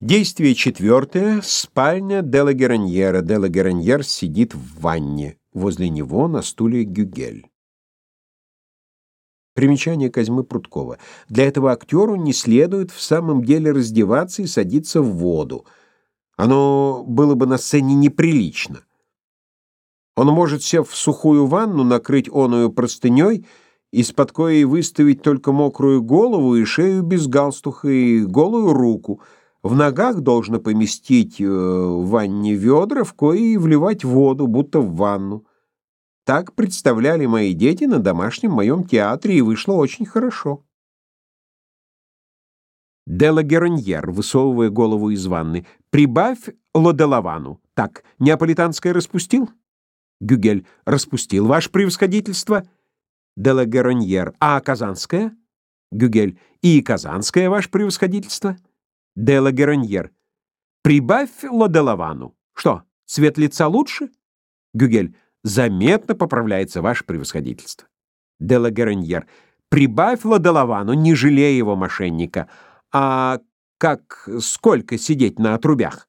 Действие четвертое. Спальня Делла Гераньера. Делла Гераньер сидит в ванне. Возле него на стуле Гюгель. Примечание Козьмы Прудкова. Для этого актеру не следует в самом деле раздеваться и садиться в воду. Оно было бы на сцене неприлично. Он может, сев в сухую ванну, накрыть оную простыней, из-под коей выставить только мокрую голову и шею без галстуха и голую руку — в ногах должно поместить э, в ванне ведра, в кои вливать воду, будто в ванну. Так представляли мои дети на домашнем моем театре, и вышло очень хорошо. Делла Героньер, высовывая голову из ванны. «Прибавь лоделавану». Так, неаполитанское распустил? Гюгель. «Распустил, ваше превосходительство». Делла Героньер. «А казанское?» Гюгель. «И казанское, ваше превосходительство?» Делла Героньер. Прибавь Лоделавану. Что, цвет лица лучше? Гюгель. Заметно поправляется ваше превосходительство. Делла Героньер. Прибавь Лоделавану, не жалея его мошенника. А как, сколько сидеть на отрубях?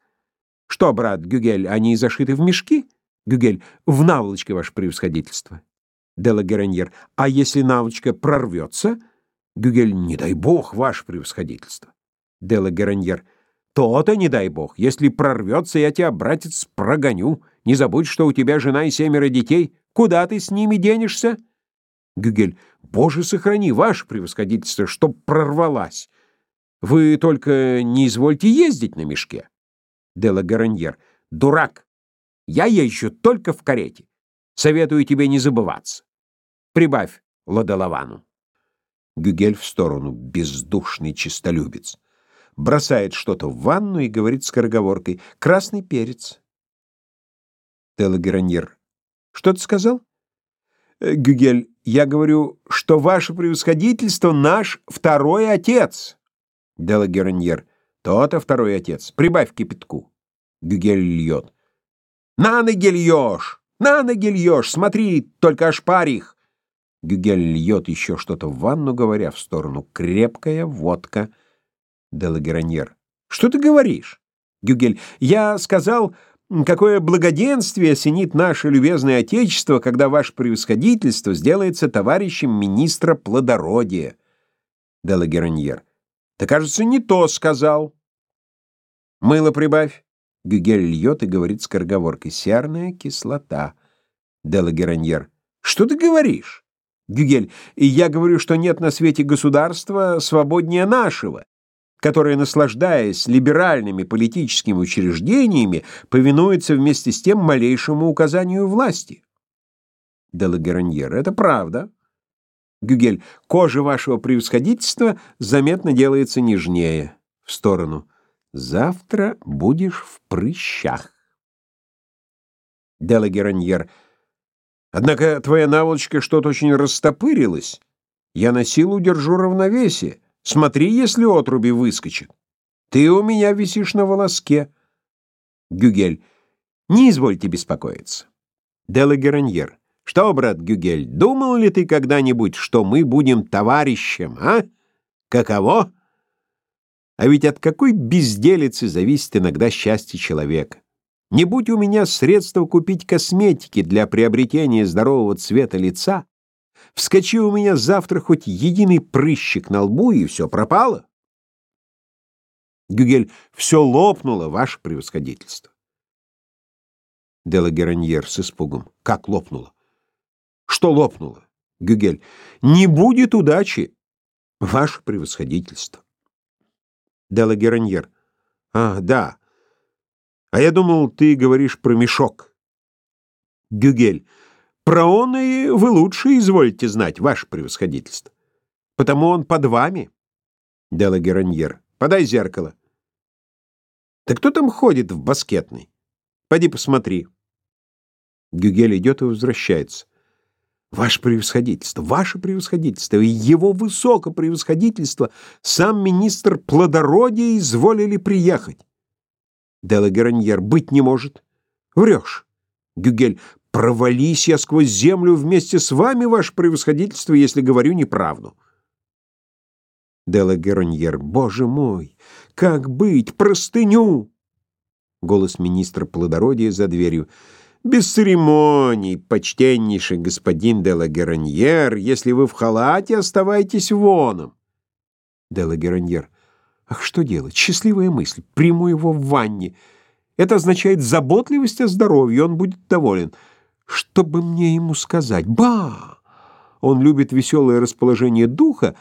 Что, брат Гюгель, они зашиты в мешки? Гюгель. В наволочке, ваше превосходительство. Делла Героньер. А если наволочка прорвется? Гюгель. Не дай бог, ваше превосходительство. Делла Гераньер. То-то, не дай бог. Если прорвется, я тебя, братец, прогоню. Не забудь, что у тебя жена и семеро детей. Куда ты с ними денешься? Гюгель. Боже, сохрани, ваше превосходительство, чтоб прорвалась. Вы только не извольте ездить на мешке. Делла Гараньер. Дурак. Я езжу только в карете. Советую тебе не забываться. Прибавь Ладоловану. Гюгель в сторону. Бездушный чистолюбец бросает что-то в ванну и говорит скороговоркой «Красный перец». Телагероньер. «Что ты сказал?» «Э, «Гюгель, я говорю, что ваше превосходительство наш второй отец». Делагероньер. «То-то второй отец. Прибавь кипятку». Гюгель льет. «На ноги льешь! На ноги льешь! Смотри, только ошпарь их!» Гюгель льет еще что-то в ванну, говоря в сторону «крепкая водка». Делагероньер. Что ты говоришь? Гюгель. Я сказал, какое благоденствие осенит наше любезное отечество, когда ваше превосходительство сделается товарищем министра плодородия. Делагероньер. Ты, кажется, не то сказал. Мыло прибавь. Гюгель льет и говорит скороговоркой. Серная кислота. Делагероньер. Что ты говоришь? Гюгель. И я говорю, что нет на свете государства свободнее нашего которая, наслаждаясь либеральными политическими учреждениями, повинуется вместе с тем малейшему указанию власти. Делагераньер, это правда. Гюгель, кожа вашего превосходительства заметно делается нежнее. В сторону. Завтра будешь в прыщах. Делагераньер, однако твоя наволочка что-то очень растопырилась. Я на силу держу равновесие. Смотри, если отруби выскочит. Ты у меня висишь на волоске. Гюгель. Не извольте беспокоиться. Делла Гераньер. Что, брат Гюгель, думал ли ты когда-нибудь, что мы будем товарищем, а? Каково? А ведь от какой безделицы зависит иногда счастье человека. Не будь у меня средства купить косметики для приобретения здорового цвета лица, Вскочи у меня завтра хоть единый прыщик на лбу, и все пропало. Гюгель, все лопнуло, ваше превосходительство. Делагераньер с испугом. Как лопнуло? Что лопнуло? Гюгель. Не будет удачи, ваше превосходительство. Делагераньер. А, да. А я думал, ты говоришь про мешок. Гюгель. Про он и вы лучше извольте знать, ваше превосходительство. Потому он под вами. Дела Гераньер. Подай зеркало. Да кто там ходит в баскетной? Пойди посмотри. Гюгель идет и возвращается. Ваше превосходительство, ваше превосходительство и его высокопревосходительство, сам министр плодородия изволили приехать. Дела Гераньер, быть не может. Врешь. Гюгель, Провались я сквозь землю вместе с вами, ваше превосходительство, если говорю неправду. Делла Героньер, боже мой, как быть? Простыню!» Голос министра плодородия за дверью. «Без церемоний, почтеннейший господин де Лагераньер, если вы в халате, оставайтесь воном». Де Лагераньер. «Ах, что делать? Счастливая мысль. Приму его в ванне. Это означает заботливость о здоровье, он будет доволен. Что бы мне ему сказать? Ба! Он любит веселое расположение духа,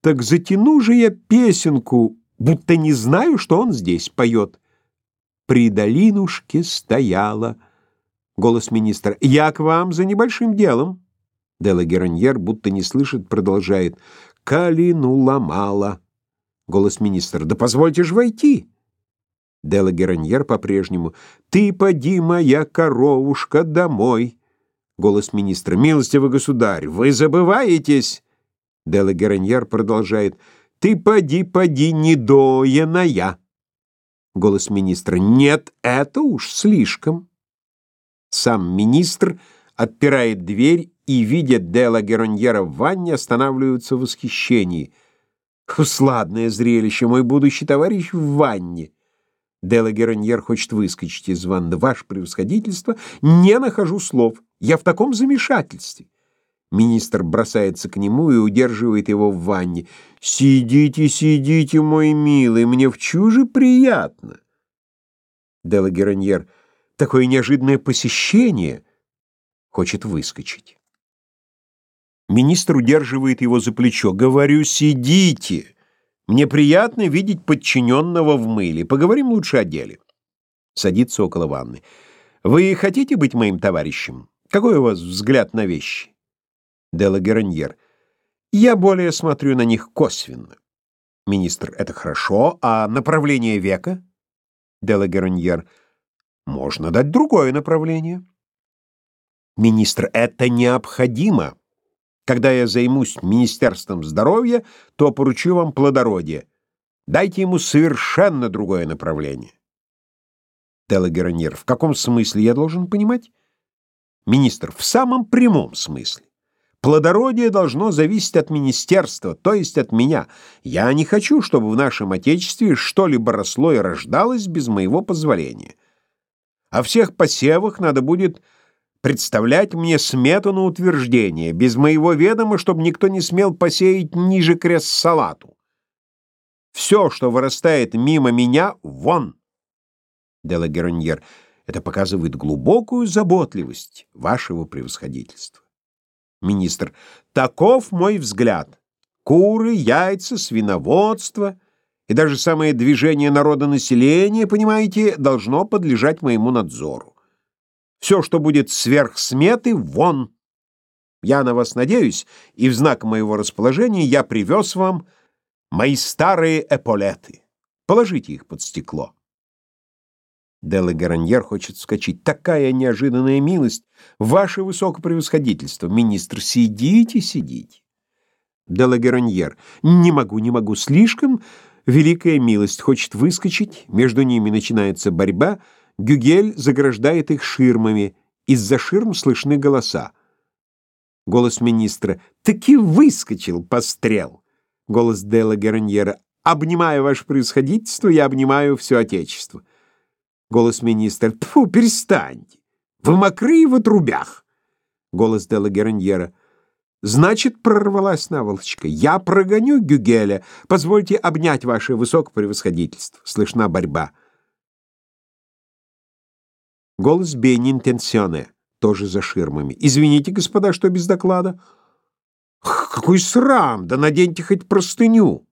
так затяну же я песенку, будто не знаю, что он здесь поет. При долинушке стояла. Голос министра. «Я к вам за небольшим делом». Дела Гераньер, будто не слышит, продолжает. «Калину ломала». Голос министра. «Да позвольте же войти». Дела Гераньер по-прежнему. «Ты поди, моя коровушка, домой». Голос министра. «Милостивый государь, вы забываетесь?» Дела Гераньер продолжает. «Ты поди, поди, недоеная». Голос министра. «Нет, это уж слишком». Сам министр отпирает дверь и, видя Дела Героньера в ванне, останавливаются в восхищении. «Сладное зрелище, мой будущий товарищ в ванне!» Дела Героньер хочет выскочить из ванны. «Ваше превосходительство, не нахожу слов. Я в таком замешательстве». Министр бросается к нему и удерживает его в ванне. «Сидите, сидите, мой милый, мне в чуже приятно». Дела Героньер, такое неожиданное посещение, хочет выскочить. Министр удерживает его за плечо. «Говорю, сидите. Мне приятно видеть подчиненного в мыле. Поговорим лучше о деле». Садится около ванны. «Вы хотите быть моим товарищем? Какой у вас взгляд на вещи?» Дела Гераньер. Я более смотрю на них косвенно. Министр, это хорошо, а направление века? Дела Гераньер. Можно дать другое направление. Министр, это необходимо. Когда я займусь Министерством здоровья, то поручу вам плодородие. Дайте ему совершенно другое направление. Дела Гераньер. В каком смысле я должен понимать? Министр, в самом прямом смысле. Плодородие должно зависеть от министерства, то есть от меня. Я не хочу, чтобы в нашем Отечестве что-либо росло и рождалось без моего позволения. О всех посевах надо будет представлять мне смету на утверждение, без моего ведома, чтобы никто не смел посеять ниже крест салату. Все, что вырастает мимо меня, вон. Делагероньер, это показывает глубокую заботливость вашего превосходительства. Министр. Таков мой взгляд. Куры, яйца, свиноводство и даже самое движение народонаселения, понимаете, должно подлежать моему надзору. Все, что будет сверх сметы, вон. Я на вас надеюсь, и в знак моего расположения я привез вам мои старые эполеты. Положите их под стекло. Делла Гараньер хочет вскочить. Такая неожиданная милость! Ваше высокопревосходительство! Министр, сидите, сидите. Делла Гараньер. Не могу, не могу. Слишком великая милость. Хочет выскочить. Между ними начинается борьба. Гюгель заграждает их ширмами. Из-за ширм слышны голоса. Голос министра. «Таки выскочил, пострел!» Голос Делла Гараньера. «Обнимаю ваше превосходительство, я обнимаю все Отечество». Голос министра. Тфу, перестаньте. Вы мокрые в отрубях. Голос Дела Гераньера. Значит, прорвалась наволочка. Я прогоню Гюгеля. Позвольте обнять ваше высокопревосходительство. Слышна борьба. Голос Бенинтенсионе. Тоже за ширмами. Извините, господа, что без доклада. Какой срам! Да наденьте хоть простыню.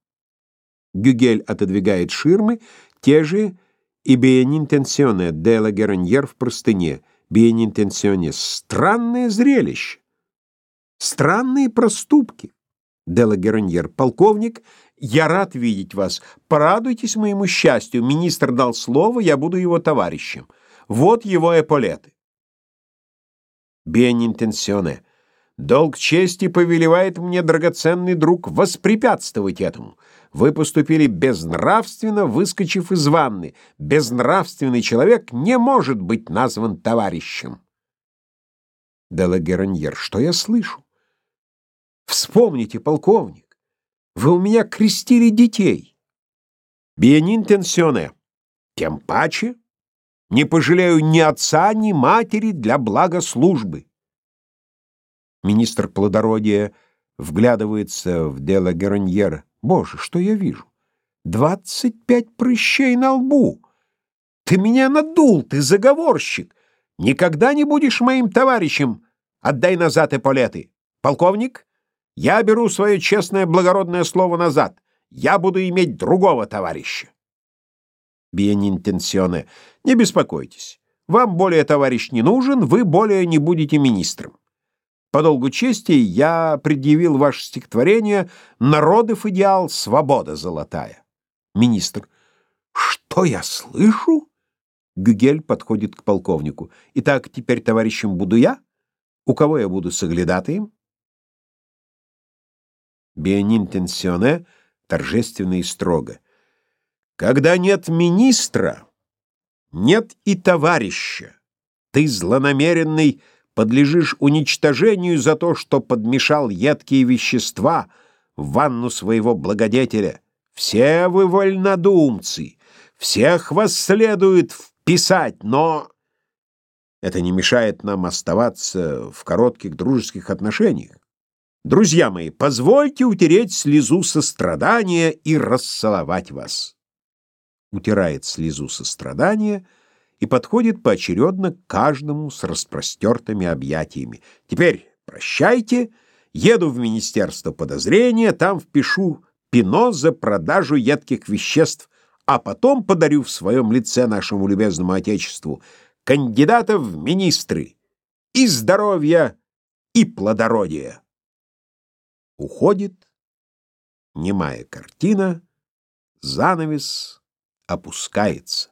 Гюгель отодвигает ширмы, те же и «Биенинтенсионе» Дела Героньер в простыне. «Биенинтенсионе» — странное зрелище. Странные проступки. Дела Героньер, полковник, я рад видеть вас. Порадуйтесь моему счастью. Министр дал слово, я буду его товарищем. Вот его эполеты. Биенинтенсионе. Долг чести повелевает мне, драгоценный друг, воспрепятствовать этому. Вы поступили безнравственно, выскочив из ванны. Безнравственный человек не может быть назван товарищем. Делагераньер, что я слышу? Вспомните, полковник, вы у меня крестили детей. Биенинтенсионе. Тем паче не пожалею ни отца, ни матери для блага службы. Министр плодородия вглядывается в дело Героньера. Боже, что я вижу? Двадцать пять прыщей на лбу. Ты меня надул, ты заговорщик. Никогда не будешь моим товарищем. Отдай назад эполеты. Полковник, я беру свое честное благородное слово назад. Я буду иметь другого товарища. Биенинтенсионе. Не беспокойтесь. Вам более товарищ не нужен, вы более не будете министром. По долгу чести я предъявил ваше стихотворение «Народов идеал, свобода золотая». Министр. Что я слышу? Гюгель подходит к полковнику. Итак, теперь товарищем буду я? У кого я буду соглядатаем? Биенинтенсионе торжественно и строго. Когда нет министра, нет и товарища. Ты злонамеренный подлежишь уничтожению за то, что подмешал едкие вещества в ванну своего благодетеля. Все вы вольнодумцы, всех вас следует вписать, но это не мешает нам оставаться в коротких дружеских отношениях. Друзья мои, позвольте утереть слезу сострадания и расцеловать вас утирает слезу сострадания и подходит поочередно к каждому с распростертыми объятиями. Теперь прощайте, еду в Министерство подозрения, там впишу пино за продажу едких веществ, а потом подарю в своем лице нашему любезному Отечеству кандидата в министры и здоровья, и плодородия. Уходит немая картина, занавес — опускается.